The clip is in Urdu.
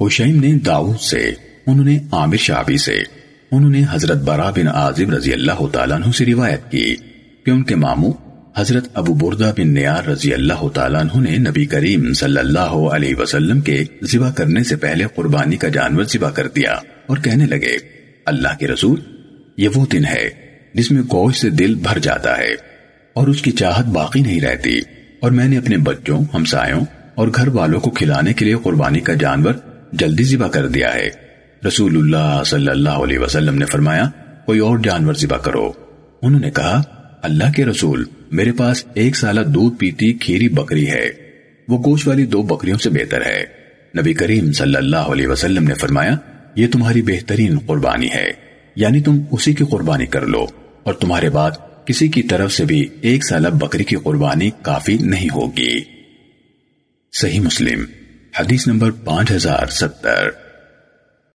حشیم نے داؤد سے، انہوں نے عامر شعبی سے، انہوں نے حضرت برا بن عازب رضی اللہ تعالیٰ عنہ سے روایت کی کہ ان کے ماموں حضرت ابو بردہ بن نیار رضی اللہ تعالیٰ عنہ نے نبی کریم صلی اللہ علیہ وسلم کے ذبح کرنے سے پہلے قربانی کا جانور ذبح کر دیا اور کہنے لگے، اللہ کے رسول، یہ وہ دن ہے جس میں گوشت سے دل بھر جاتا ہے اور اس کی چاہت باقی نہیں رہتی اور میں نے اپنے بچوں، ہمسایوں اور گھر والوں کو کھلانے کے لیے قربانی کا جانور جلدی ذبح کر دیا ہے۔ رسول اللہ صلی اللہ علیہ وسلم نے فرمایا، کوئی اور جانور ذبح کرو۔ انہوں نے کہا، اللہ کے رسول، میرے پاس ایک سالہ دودھ پیتی کھیری بکری ہے۔ وہ گوشت والی دو بکریوں سے بہتر ہے۔ نبی کریم صلی اللہ علیہ وسلم نے فرمایا، یہ تمہاری بہترین قربانی ہے۔ یعنی تم اسی کی قربانی کر لو۔ اور تمہارے بعد کسی کی طرف سے بھی ایک سالہ بکری کی قربانی کافی نہیں ہوگی۔ صحیح مسلم۔ حدیث نمبر پانچ ہزار ستر۔